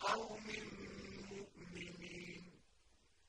قوم